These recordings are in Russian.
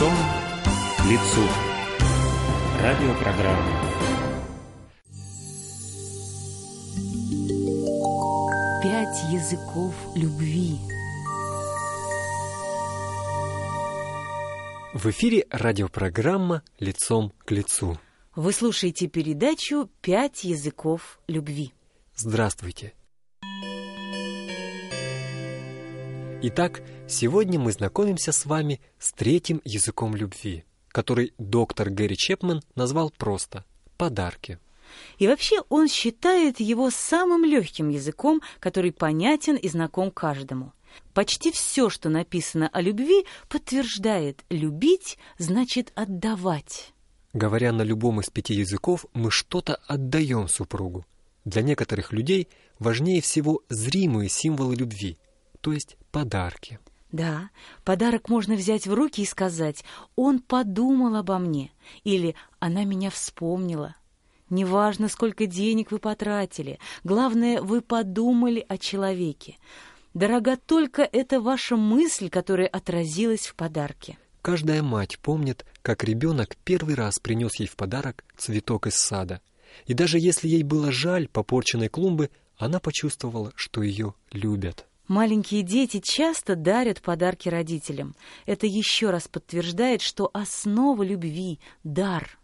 Лицом к лицу. Радиопрограмма. Пять языков любви. В эфире радиопрограмма «Лицом к лицу». Вы слушаете передачу «Пять языков любви». Здравствуйте. Итак, сегодня мы знакомимся с вами с третьим языком любви, который доктор Гэри Чепман назвал просто «подарки». И вообще он считает его самым легким языком, который понятен и знаком каждому. Почти все, что написано о любви, подтверждает «любить» значит «отдавать». Говоря на любом из пяти языков, мы что-то отдаем супругу. Для некоторых людей важнее всего зримые символы любви, то есть подарки. Да, подарок можно взять в руки и сказать «он подумал обо мне» или «она меня вспомнила». Неважно, сколько денег вы потратили, главное, вы подумали о человеке. Дорога только эта ваша мысль, которая отразилась в подарке. Каждая мать помнит, как ребенок первый раз принес ей в подарок цветок из сада. И даже если ей было жаль попорченной клумбы, она почувствовала, что ее любят. Маленькие дети часто дарят подарки родителям. Это еще раз подтверждает, что основа любви – дар.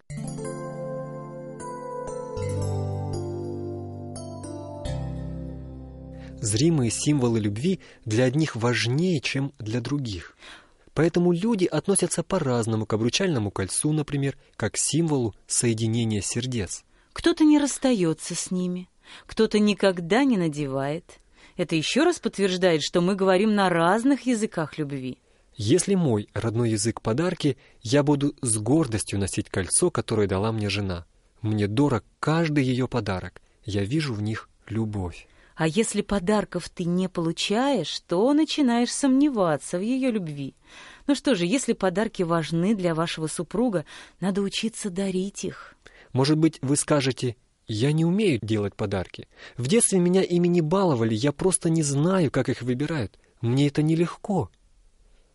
Зримые символы любви для одних важнее, чем для других. Поэтому люди относятся по-разному к обручальному кольцу, например, как к символу соединения сердец. Кто-то не расстается с ними, кто-то никогда не надевает. Это еще раз подтверждает, что мы говорим на разных языках любви. Если мой родной язык подарки, я буду с гордостью носить кольцо, которое дала мне жена. Мне дорог каждый ее подарок. Я вижу в них любовь. А если подарков ты не получаешь, то начинаешь сомневаться в ее любви. Ну что же, если подарки важны для вашего супруга, надо учиться дарить их. Может быть, вы скажете, я не умею делать подарки. В детстве меня ими не баловали, я просто не знаю, как их выбирают. Мне это нелегко.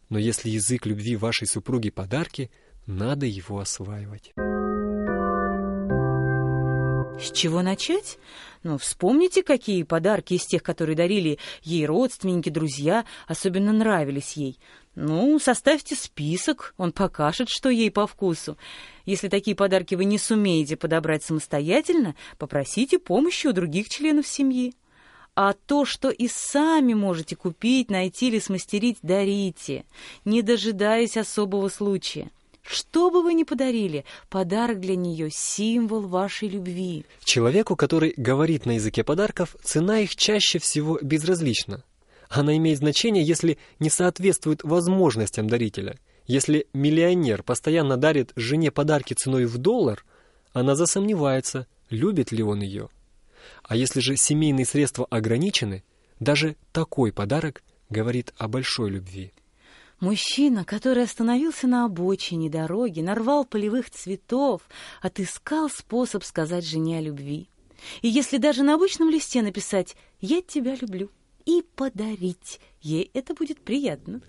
Но если язык любви вашей супруги подарки, надо его осваивать. С чего начать? Ну, вспомните, какие подарки из тех, которые дарили ей родственники, друзья, особенно нравились ей. Ну, составьте список, он покажет, что ей по вкусу. Если такие подарки вы не сумеете подобрать самостоятельно, попросите помощи у других членов семьи. А то, что и сами можете купить, найти или смастерить, дарите, не дожидаясь особого случая. Что бы вы ни подарили, подарок для нее — символ вашей любви. Человеку, который говорит на языке подарков, цена их чаще всего безразлична. Она имеет значение, если не соответствует возможностям дарителя. Если миллионер постоянно дарит жене подарки ценой в доллар, она засомневается, любит ли он ее. А если же семейные средства ограничены, даже такой подарок говорит о большой любви. Мужчина, который остановился на обочине дороги, нарвал полевых цветов, отыскал способ сказать жене о любви. И если даже на обычном листе написать «Я тебя люблю» и подарить, ей это будет приятно.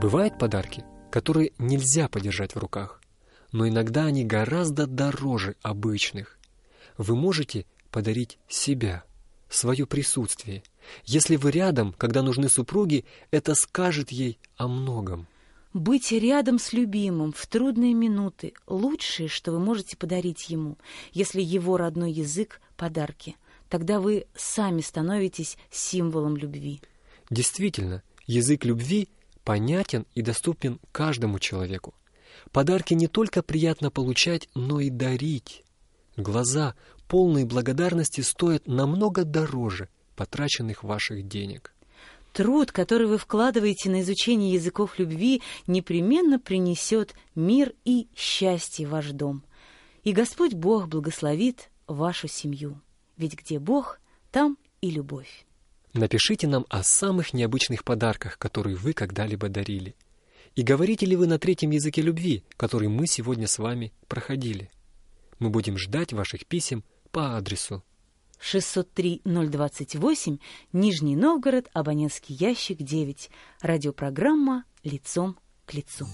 Бывают подарки, которые нельзя подержать в руках, но иногда они гораздо дороже обычных. Вы можете подарить себя – свое присутствие. Если вы рядом, когда нужны супруги, это скажет ей о многом. Быть рядом с любимым в трудные минуты – лучшее, что вы можете подарить ему, если его родной язык – подарки. Тогда вы сами становитесь символом любви. Действительно, язык любви понятен и доступен каждому человеку. Подарки не только приятно получать, но и дарить. Глаза, полные благодарности, стоят намного дороже потраченных ваших денег. Труд, который вы вкладываете на изучение языков любви, непременно принесет мир и счастье в ваш дом. И Господь Бог благословит вашу семью. Ведь где Бог, там и любовь. Напишите нам о самых необычных подарках, которые вы когда-либо дарили. И говорите ли вы на третьем языке любви, который мы сегодня с вами проходили? Мы будем ждать ваших писем по адресу 603-028, Нижний Новгород, абонентский ящик 9. Радиопрограмма «Лицом к лицу».